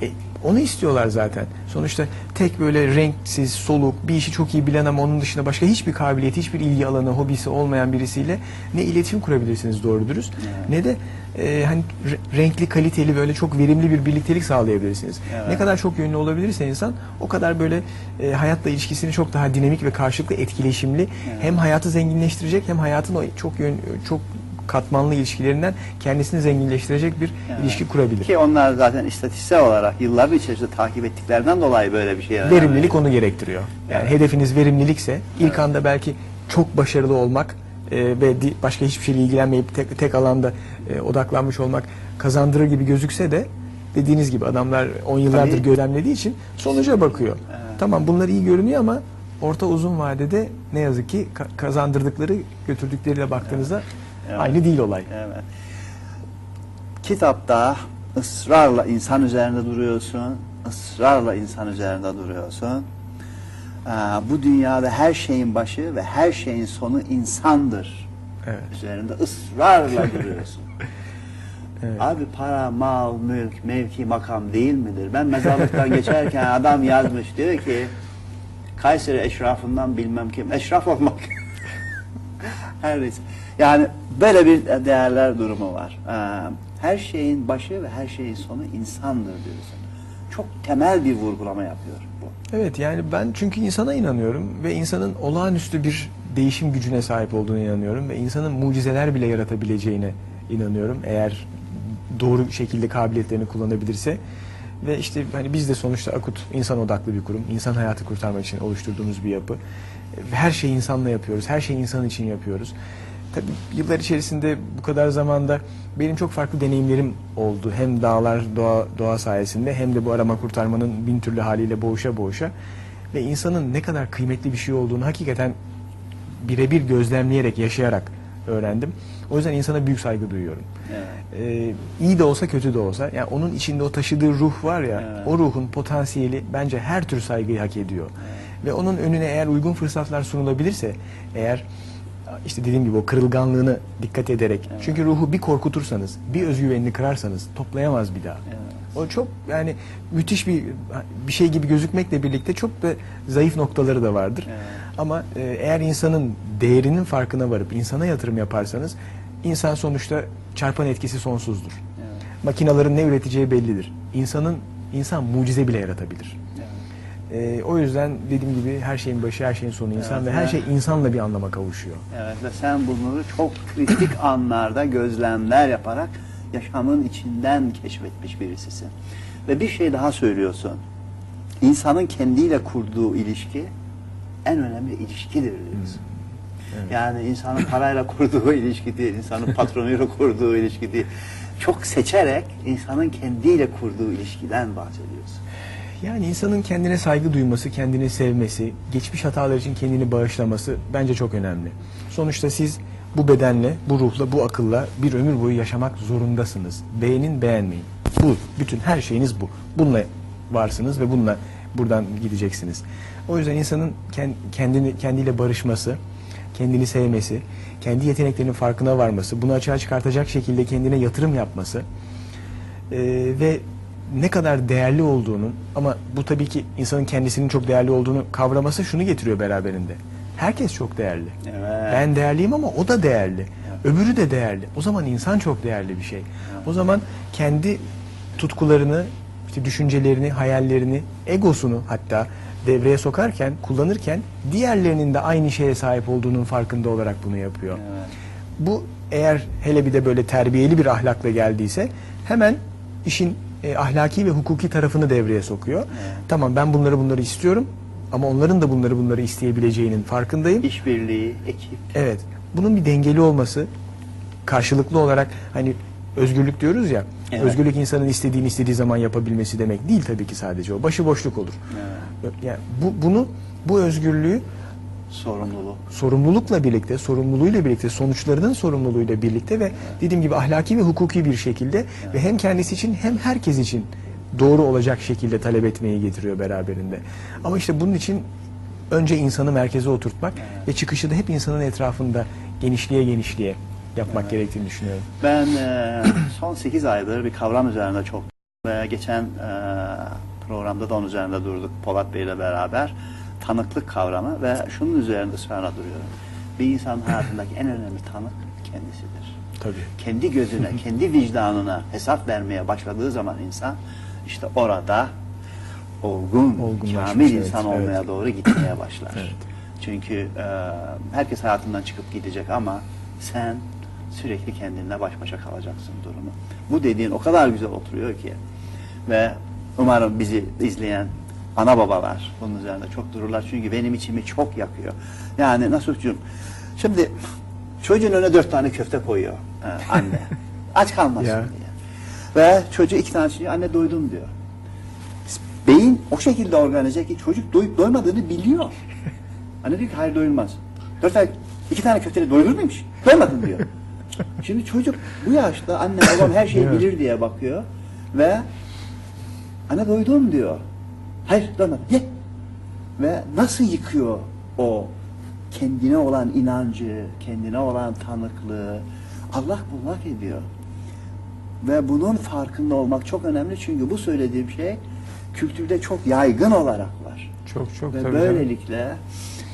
Evet. E, Onu istiyorlar zaten. Sonuçta tek böyle renksiz, soluk, bir işi çok iyi bilen ama onun dışında başka hiçbir kabiliyeti, hiçbir ilgi alanı, hobisi olmayan birisiyle ne iletişim kurabilirsiniz doğru dürüst ne de e, hani re- renkli, kaliteli böyle çok verimli bir birliktelik sağlayabilirsiniz. Evet. Ne kadar çok yönlü olabilirse insan o kadar böyle e, hayatla ilişkisini çok daha dinamik ve karşılıklı etkileşimli hem hayatı zenginleştirecek hem hayatın o çok yön, çok katmanlı ilişkilerinden kendisini zenginleştirecek bir ilişki kurabilir. Ki onlar zaten istatistiksel olarak yılların içerisinde takip ettiklerinden dolayı böyle bir şey. Verimlilik onu gerektiriyor. Yani Evet. hedefiniz verimlilikse ilk anda belki çok başarılı olmak e, ve başka hiçbir şeyle ilgilenmeyip tek, tek alanda e, odaklanmış olmak kazandırır gibi gözükse de dediğiniz gibi adamlar 10 yıllardır Tabii. gözlemlediği için sonuca bakıyor. Tamam bunlar iyi görünüyor ama orta uzun vadede ne yazık ki ka- kazandırdıkları götürdükleriyle baktığınızda Evet. Aynı değil olay. Evet. Kitapta ısrarla insan üzerinde duruyorsun, ısrarla insan üzerinde duruyorsun. Ee, bu dünyada her şeyin başı ve her şeyin sonu insandır. Evet. Üzerinde ısrarla (laughs) duruyorsun. Evet. Abi para, mal, mülk, mevki, makam değil midir? Ben mezarlıktan geçerken adam yazmış diyor ki Kayseri eşrafından bilmem kim. Eşraf olmak. (laughs) Her neyse. Yani böyle bir değerler durumu var. Ee, her şeyin başı ve her şeyin sonu insandır diyorsun. Çok temel bir vurgulama yapıyor bu. Evet yani ben çünkü insana inanıyorum ve insanın olağanüstü bir değişim gücüne sahip olduğunu inanıyorum ve insanın mucizeler bile yaratabileceğine inanıyorum eğer doğru şekilde kabiliyetlerini kullanabilirse ve işte hani biz de sonuçta Akut insan odaklı bir kurum. insan hayatı kurtarmak için oluşturduğumuz bir yapı. Her şeyi insanla yapıyoruz. Her şeyi insan için yapıyoruz. Tabii yıllar içerisinde bu kadar zamanda benim çok farklı deneyimlerim oldu. Hem dağlar, doğa, doğa sayesinde hem de bu arama kurtarmanın bin türlü haliyle boğuşa boğuşa. Ve insanın ne kadar kıymetli bir şey olduğunu hakikaten birebir gözlemleyerek, yaşayarak öğrendim. O yüzden insana büyük saygı duyuyorum. Evet. Ee, iyi de olsa kötü de olsa yani onun içinde o taşıdığı ruh var ya Evet. o ruhun potansiyeli bence her tür saygıyı hak ediyor. Ve onun önüne eğer uygun fırsatlar sunulabilirse eğer işte dediğim gibi o kırılganlığını dikkat ederek çünkü ruhu bir korkutursanız bir özgüvenini kırarsanız toplayamaz bir daha. O çok yani müthiş bir bir şey gibi gözükmekle birlikte çok da zayıf noktaları da vardır. Evet. Ama e, eğer insanın değerinin farkına varıp insana yatırım yaparsanız insan sonuçta çarpan etkisi sonsuzdur. Evet. Makinaların ne üreteceği bellidir. İnsanın insan mucize bile yaratabilir. Evet. E, o yüzden dediğim gibi her şeyin başı, her şeyin sonu insan Evet, ve her evet. şey insanla bir anlama kavuşuyor. Evet ve sen bunları çok kritik (clears throat) anlarda gözlemler yaparak yaşamın içinden keşfetmiş birisisin. Ve bir şey daha söylüyorsun. İnsanın kendiyle kurduğu ilişki en önemli ilişkidir diyorsun. Yani insanın parayla kurduğu (laughs) ilişki değil, insanın patronuyla kurduğu ilişki değil. Çok seçerek insanın kendiyle kurduğu ilişkiden bahsediyorsun. Yani insanın kendine saygı duyması, kendini sevmesi, geçmiş hatalar için kendini bağışlaması bence çok önemli. Sonuçta siz bu bedenle, bu ruhla, bu akılla bir ömür boyu yaşamak zorundasınız. Beğenin, beğenmeyin. Bu, bütün her şeyiniz bu. Bununla varsınız ve bununla buradan gideceksiniz. O yüzden insanın ken- kendini kendiyle barışması, kendini sevmesi, kendi yeteneklerinin farkına varması, bunu açığa çıkartacak şekilde kendine yatırım yapması ee, ve ne kadar değerli olduğunu ama bu tabii ki insanın kendisinin çok değerli olduğunu kavraması şunu getiriyor beraberinde. Herkes çok değerli. Evet. Ben değerliyim ama o da değerli. Öbürü de değerli. O zaman insan çok değerli bir şey. O zaman kendi tutkularını, işte düşüncelerini, hayallerini, egosunu hatta devreye sokarken, kullanırken diğerlerinin de aynı şeye sahip olduğunun farkında olarak bunu yapıyor. Evet. Bu eğer hele bir de böyle terbiyeli bir ahlakla geldiyse hemen işin e, ahlaki ve hukuki tarafını devreye sokuyor. Tamam ben bunları bunları istiyorum ama onların da bunları bunları isteyebileceğinin farkındayım. İşbirliği, ekip. Evet. Bunun bir dengeli olması karşılıklı olarak hani özgürlük diyoruz ya. Evet. Özgürlük insanın istediğini istediği zaman yapabilmesi demek değil tabii ki sadece o. Başıboşluk olur. Yani bu bunu bu özgürlüğü Sorumluluk. sorumlulukla birlikte, sorumluluğuyla birlikte, sonuçlarının sorumluluğuyla birlikte ve dediğim gibi ahlaki ve hukuki bir şekilde ve hem kendisi için hem herkes için doğru olacak şekilde talep etmeyi getiriyor beraberinde. Ama işte bunun için önce insanı merkeze oturtmak ve çıkışı da hep insanın etrafında genişliğe genişliğe yapmak gerektiğini düşünüyorum. Ben e, son 8 aydır bir kavram üzerinde çok ve geçen e, programda da onun üzerinde durduk Polat Bey ile beraber. Tanıklık kavramı ve şunun üzerinde ısrarla duruyorum. Bir insanın hayatındaki en önemli tanık kendisidir. Tabii. Kendi gözüne, (laughs) kendi vicdanına hesap vermeye başladığı zaman insan işte orada olgun, kamil evet, insan evet. olmaya doğru gitmeye başlar. Evet. Çünkü e, herkes hayatından çıkıp gidecek ama sen sürekli kendinle baş başa kalacaksın durumu. Bu dediğin o kadar güzel oturuyor ki ve umarım bizi izleyen ana babalar bunun üzerinde çok dururlar çünkü benim içimi çok yakıyor. Yani Nasuh'cum şimdi çocuğun önüne dört tane köfte koyuyor e, (laughs) anne. Aç kalmasın diye. Ve çocuğu iki tane şey anne doydum diyor. Beyin o şekilde organize ki çocuk doyup doymadığını biliyor. (laughs) Anne diyor ki hayır doyulmaz. Dört tane, iki tane köfteyle doyulur muymuş? Doymadın diyor. (laughs) Şimdi çocuk bu yaşta anne babam her şeyi bilir diye bakıyor ve anne doydum diyor. Hayır doymadım ye. Ve nasıl yıkıyor o kendine olan inancı, kendine olan tanıklığı Allah bullak ediyor. Ve bunun farkında olmak çok önemli çünkü bu söylediğim şey kültürde çok yaygın olarak var. Çok çok Ve tabii canım. böylelikle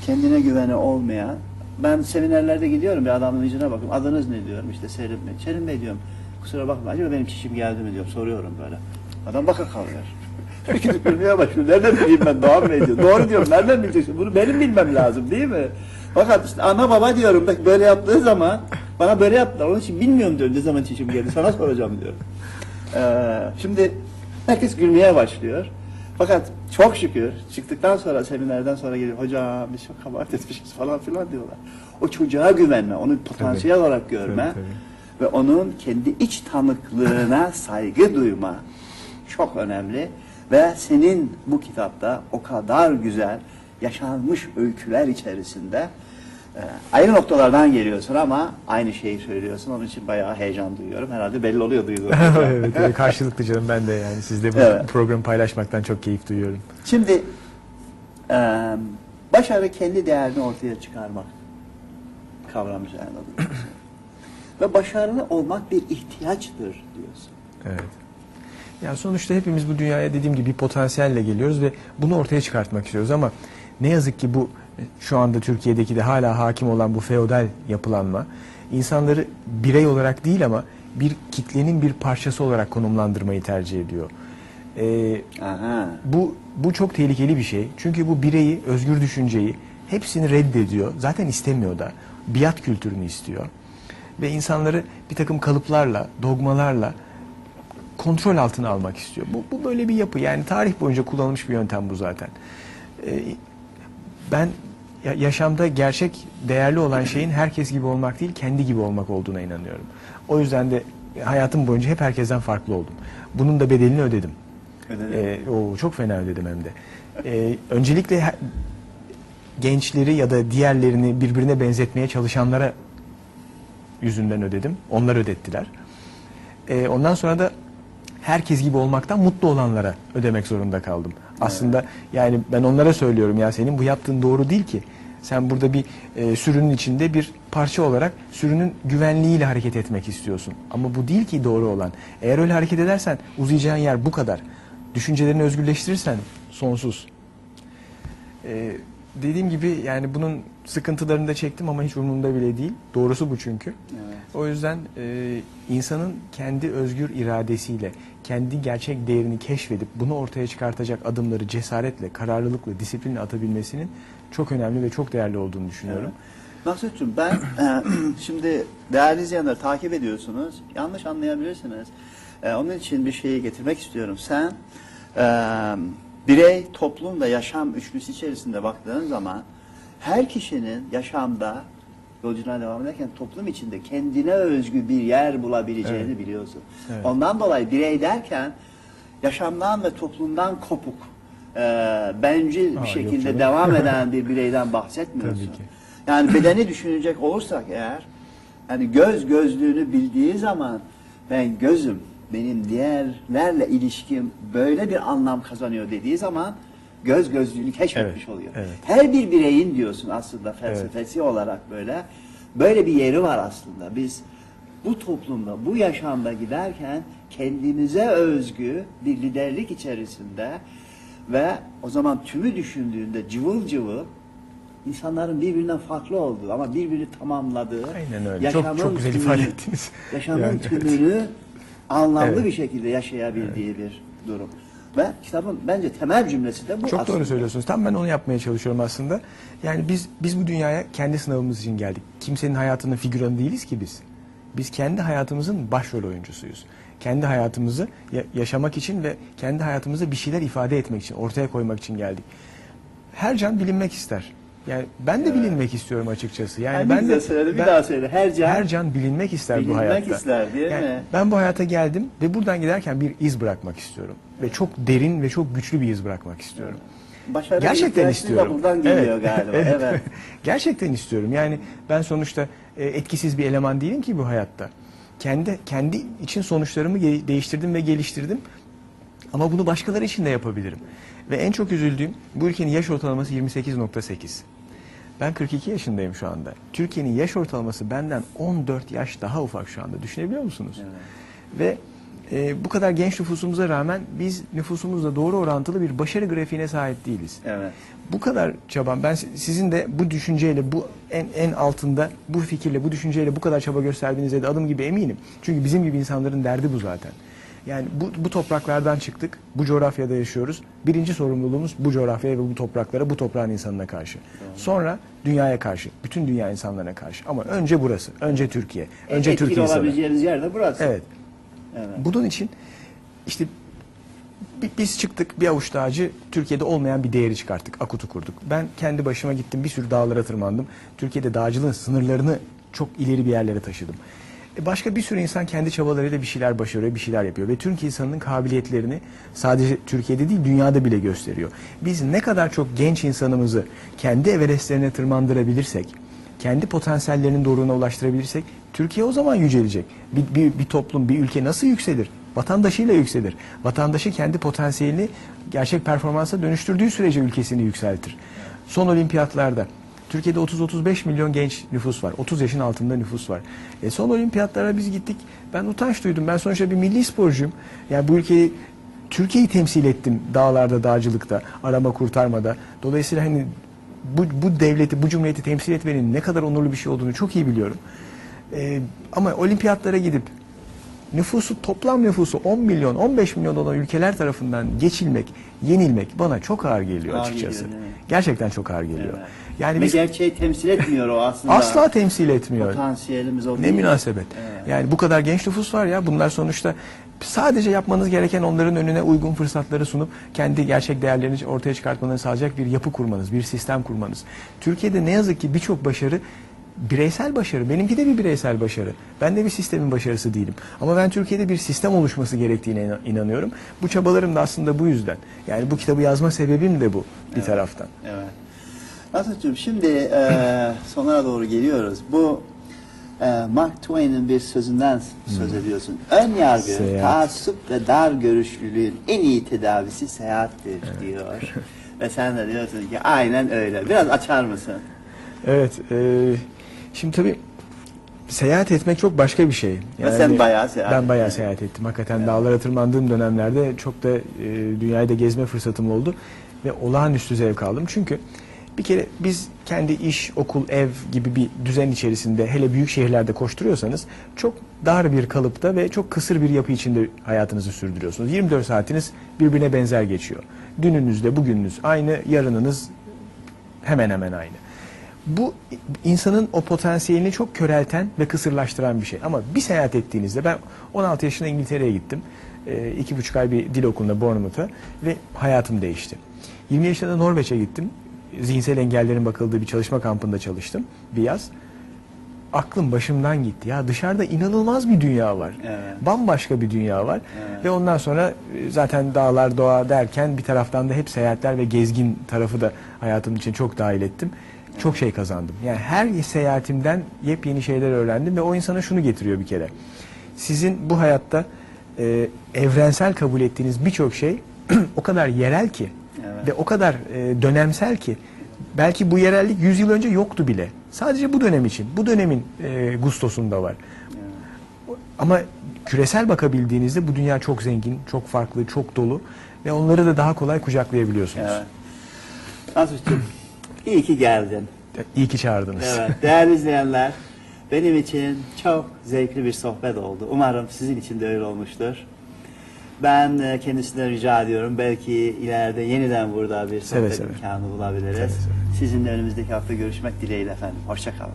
kendine güveni olmayan ben seminerlerde gidiyorum bir adamın yüzüne bakıyorum. Adınız ne diyorum işte Selim Bey. Selim Bey diyorum. Kusura bakma acaba benim çişim geldi mi diyorum. Soruyorum böyle. Adam baka kalıyor. Gidip bilmeye başlıyor. Nereden bileyim ben Doğan Bey diyor. Doğru diyorum. Nereden bileceksin? Bunu benim bilmem lazım değil mi? Fakat işte ana baba diyorum. Bak böyle yaptığı zaman bana böyle yaptılar. Onun için bilmiyorum diyorum ne zaman çişim geldi. Sana soracağım diyorum. Ee, şimdi herkes gülmeye başlıyor. Fakat çok şükür çıktıktan sonra seminerden sonra geliyor hocam biz çok kabahat etmişiz falan filan diyorlar. O çocuğa güvenme, onu potansiyel olarak görme Tabii, tabii. ve onun kendi iç tanıklığına saygı duyma çok önemli ve senin bu kitapta o kadar güzel yaşanmış öyküler içerisinde e, ayrı noktalardan geliyorsun ama aynı şeyi söylüyorsun. Onun için bayağı heyecan duyuyorum. Herhalde belli oluyor duyduğum. (laughs) evet, evet, karşılıklı canım ben de yani sizle bu Evet. programı paylaşmaktan çok keyif duyuyorum. Şimdi e, başarı kendi değerini ortaya çıkarmak kavramı üzerinde duruyorsun. (laughs) Ve başarılı olmak bir ihtiyaçtır diyorsun. Evet. Ya sonuçta hepimiz bu dünyaya dediğim gibi bir potansiyelle geliyoruz ve bunu ortaya çıkartmak istiyoruz ama ne yazık ki bu şu anda Türkiye'deki de hala hakim olan bu feodal yapılanma insanları birey olarak değil ama bir kitlenin bir parçası olarak konumlandırmayı tercih ediyor. Ee, Aha. bu bu çok tehlikeli bir şey. Çünkü bu bireyi, özgür düşünceyi hepsini reddediyor. Zaten istemiyor da. Biat kültürünü istiyor. Ve insanları bir takım kalıplarla, dogmalarla kontrol altına almak istiyor. Bu, bu böyle bir yapı. Yani tarih boyunca kullanılmış bir yöntem bu zaten. Ee, ben ya- yaşamda gerçek değerli olan şeyin herkes gibi olmak değil, kendi gibi olmak olduğuna inanıyorum. O yüzden de hayatım boyunca hep herkesten farklı oldum. Bunun da bedelini ödedim. Ödedim. Ee, o çok fena ödedim hem de. Ee, öncelikle gençleri ya da diğerlerini birbirine benzetmeye çalışanlara yüzünden ödedim. Onlar ödettiler. Ee, ondan sonra da herkes gibi olmaktan mutlu olanlara ödemek zorunda kaldım. Aslında yani ben onlara söylüyorum ya senin bu yaptığın doğru değil ki. Sen burada bir e, sürünün içinde bir parça olarak sürünün güvenliğiyle hareket etmek istiyorsun. Ama bu değil ki doğru olan. Eğer öyle hareket edersen uzayacağın yer bu kadar. Düşüncelerini özgürleştirirsen sonsuz. Ee, dediğim gibi yani bunun sıkıntılarını da çektim ama hiç umurumda bile değil. Doğrusu bu çünkü. Evet. O yüzden e, insanın kendi özgür iradesiyle, kendi gerçek değerini keşfedip bunu ortaya çıkartacak adımları cesaretle, kararlılıkla, disiplinle atabilmesinin çok önemli ve çok değerli olduğunu düşünüyorum. Mahsut'cum ben e, (clears throat) şimdi değerli izleyenler takip ediyorsunuz. Yanlış anlayabilirsiniz. E, onun için bir şeyi getirmek istiyorum. Sen e, birey, toplum ve yaşam üçlüsü içerisinde baktığın zaman her kişinin yaşamda yolculuğuna devam ederken toplum içinde kendine özgü bir yer bulabileceğini Evet. biliyorsun. Evet. Ondan dolayı birey derken yaşamdan ve toplumdan kopuk, e, bencil Aa, bir şekilde devam (laughs) eden bir bireyden bahsetmiyorsun. Yani bedeni düşünecek olursak eğer, hani göz gözlüğünü bildiği zaman ben gözüm, benim diğerlerle ilişkim böyle bir anlam kazanıyor dediği zaman göz gözlüğünü keşfetmiş Evet, oluyor. evet. Her bir bireyin diyorsun aslında felsefesi olarak böyle böyle bir yeri var aslında. Biz bu toplumda, bu yaşamda giderken kendimize özgü bir liderlik içerisinde Ve o zaman tümü düşündüğünde cıvıl cıvıl insanların birbirinden farklı olduğu ama birbirini tamamladığı Aynen öyle. Çok- çok güzel ifade ettiniz. Yaşamın Yani, evet. Anlamlı Evet. bir şekilde yaşayabildiği bir durum. Ve kitabın bence temel cümlesi de bu Çok aslında. doğru söylüyorsunuz. Tam ben onu yapmaya çalışıyorum aslında. Yani biz biz bu dünyaya kendi sınavımız için geldik. Kimsenin hayatının figüranı değiliz ki biz. Biz kendi hayatımızın başrol oyuncusuyuz. Kendi hayatımızı ya- yaşamak için ve kendi hayatımızda bir şeyler ifade etmek için, ortaya koymak için geldik. Her can bilinmek ister. Yani ben de bilinmek istiyorum açıkçası. Yani ne ben de söyledi, bir ben- daha söyle. Her can- her can bilinmek ister bu Bilinmek hayatta. ister, değil Yani mi? Ben bu hayata geldim ve buradan giderken bir iz bırakmak istiyorum ve çok derin ve çok güçlü bir iz bırakmak istiyorum. Başarı Gerçekten da istiyorum. buradan geliyor Evet. galiba. (laughs) Evet. evet. (laughs) Gerçekten istiyorum. Yani ben sonuçta e, etkisiz bir eleman değilim ki bu hayatta. Kendi kendi için sonuçlarımı ge- değiştirdim ve geliştirdim. Ama bunu başkaları için de yapabilirim. Ve en çok üzüldüğüm bu ülkenin yaş ortalaması 28.8. Ben 42 yaşındayım şu anda. Türkiye'nin yaş ortalaması benden 14 yaş daha ufak şu anda. Düşünebiliyor musunuz? Ve e, bu kadar genç nüfusumuza rağmen biz nüfusumuzla doğru orantılı bir başarı grafiğine sahip değiliz. Evet. Bu kadar çaban ben si- sizin de bu düşünceyle bu en en altında bu fikirle bu düşünceyle bu kadar çaba gösterdiğinize de adım gibi eminim. Çünkü bizim gibi insanların derdi bu zaten. Yani bu, bu topraklardan çıktık, bu coğrafyada yaşıyoruz. Birinci sorumluluğumuz bu coğrafyaya ve bu topraklara, bu toprağın insanına karşı. Sonra dünyaya karşı, bütün dünya insanlarına karşı. Ama önce burası, önce Türkiye, önce etkili insanı. olabileceğimiz yer de burası. Evet. Evet. Bunun için işte bi- biz çıktık bir avuç dağcı Türkiye'de olmayan bir değeri çıkarttık. Akut'u kurduk. Ben kendi başıma gittim bir sürü dağlara tırmandım. Türkiye'de dağcılığın sınırlarını çok ileri bir yerlere taşıdım. E başka bir sürü insan kendi çabalarıyla bir şeyler başarıyor, bir şeyler yapıyor. Ve Türk insanının kabiliyetlerini sadece Türkiye'de değil dünyada bile gösteriyor. Biz ne kadar çok genç insanımızı kendi Everestlerine tırmandırabilirsek, kendi potansiyellerinin doğruluğuna ulaştırabilirsek Türkiye o zaman yücelecek. Bir, bir, bir toplum, bir ülke nasıl yükselir? Vatandaşıyla yükselir. Vatandaşı kendi potansiyelini gerçek performansa dönüştürdüğü sürece ülkesini yükseltir. Son olimpiyatlarda Türkiye'de 30-35 milyon genç nüfus var. 30 yaşın altında nüfus var. E son olimpiyatlara biz gittik. Ben utanç duydum. Ben sonuçta bir milli sporcuyum. Yani bu ülkeyi Türkiye'yi temsil ettim dağlarda, dağcılıkta, arama kurtarmada. Dolayısıyla hani bu, bu devleti, bu cumhuriyeti temsil etmenin ne kadar onurlu bir şey olduğunu çok iyi biliyorum. Ee, ama olimpiyatlara gidip nüfusu, toplam nüfusu 10 milyon, 15 milyon olan ülkeler tarafından geçilmek, yenilmek bana çok ağır geliyor Ağır açıkçası. geliyor. Gerçekten çok ağır geliyor. Evet. Yani Ve biz gerçeği temsil etmiyor o aslında. asla temsil etmiyor. Potansiyelimiz o Ne münasebet. Evet. Yani bu kadar genç nüfus var ya bunlar sonuçta sadece yapmanız gereken onların önüne uygun fırsatları sunup kendi gerçek değerlerini ortaya çıkartmanızı sağlayacak bir yapı kurmanız, bir sistem kurmanız. Türkiye'de ne yazık ki birçok başarı bireysel başarı. Benimki de bir bireysel başarı. Ben de bir sistemin başarısı değilim. Ama ben Türkiye'de bir sistem oluşması gerektiğine inan- inanıyorum. Bu çabalarım da aslında bu yüzden. Yani bu kitabı yazma sebebim de bu bir taraftan. Evet. Atatürk'üm şimdi e, sonlara doğru geliyoruz. Bu e, Mark Twain'in bir sözünden söz ediyorsun. Ön yargı, Seyahat. taassup ve dar görüşlülüğün en iyi tedavisi seyahattir diyor. (laughs) ve sen de diyorsun ki aynen öyle. Biraz açar mısın? Evet. e, şimdi tabii seyahat etmek çok başka bir şey. Ve sen bayağı seyahat Ben bayağı ettin. seyahat ettim. Hakikaten dağlara tırmandığım dönemlerde çok da e, dünyayı da gezme fırsatım oldu. Ve olağanüstü zevk aldım. Çünkü bir kere biz kendi iş, okul, ev gibi bir düzen içerisinde hele büyük şehirlerde koşturuyorsanız çok dar bir kalıpta ve çok kısır bir yapı içinde hayatınızı sürdürüyorsunuz. 24 saatiniz birbirine benzer geçiyor. Dününüzle bugününüz aynı, yarınınız hemen hemen aynı. Bu insanın o potansiyelini çok körelten ve kısırlaştıran bir şey. Ama bir seyahat ettiğinizde ben 16 yaşında İngiltere'ye gittim. Ee, iki buçuk ay bir dil okulunda Bournemouth'a ve hayatım değişti. 20 yaşında Norveç'e gittim. Zihinsel engellerin bakıldığı bir çalışma kampında çalıştım bir yaz. Aklım başımdan gitti. Ya dışarıda inanılmaz bir dünya var. Evet. Bambaşka bir dünya var. Evet. Ve ondan sonra e, zaten dağlar, doğa derken bir taraftan da hep seyahatler ve gezgin tarafı da hayatım için çok dahil ettim. Çok şey kazandım. Yani her seyahatimden yepyeni şeyler öğrendim ve o insana şunu getiriyor bir kere. Sizin bu hayatta e, evrensel kabul ettiğiniz birçok şey (clears throat) o kadar yerel ki Evet. ve o kadar e, dönemsel ki belki bu yerellik 100 yıl önce yoktu bile. Sadece bu dönem için, bu dönemin e, gustosunda var. Ama küresel bakabildiğinizde bu dünya çok zengin, çok farklı, çok dolu ve onları da daha kolay kucaklayabiliyorsunuz. Evet. Atatürk'üm iyi ki geldin. İyi ki çağırdınız. Evet, değerli izleyenler, benim için çok zevkli bir sohbet oldu. Umarım sizin için de öyle olmuştur. Ben e, kendisinden rica ediyorum. Belki ileride yeniden burada bir sohbet seve. imkanı bulabiliriz. Seve seve. Sizinle önümüzdeki hafta görüşmek dileğiyle efendim. Hoşçakalın.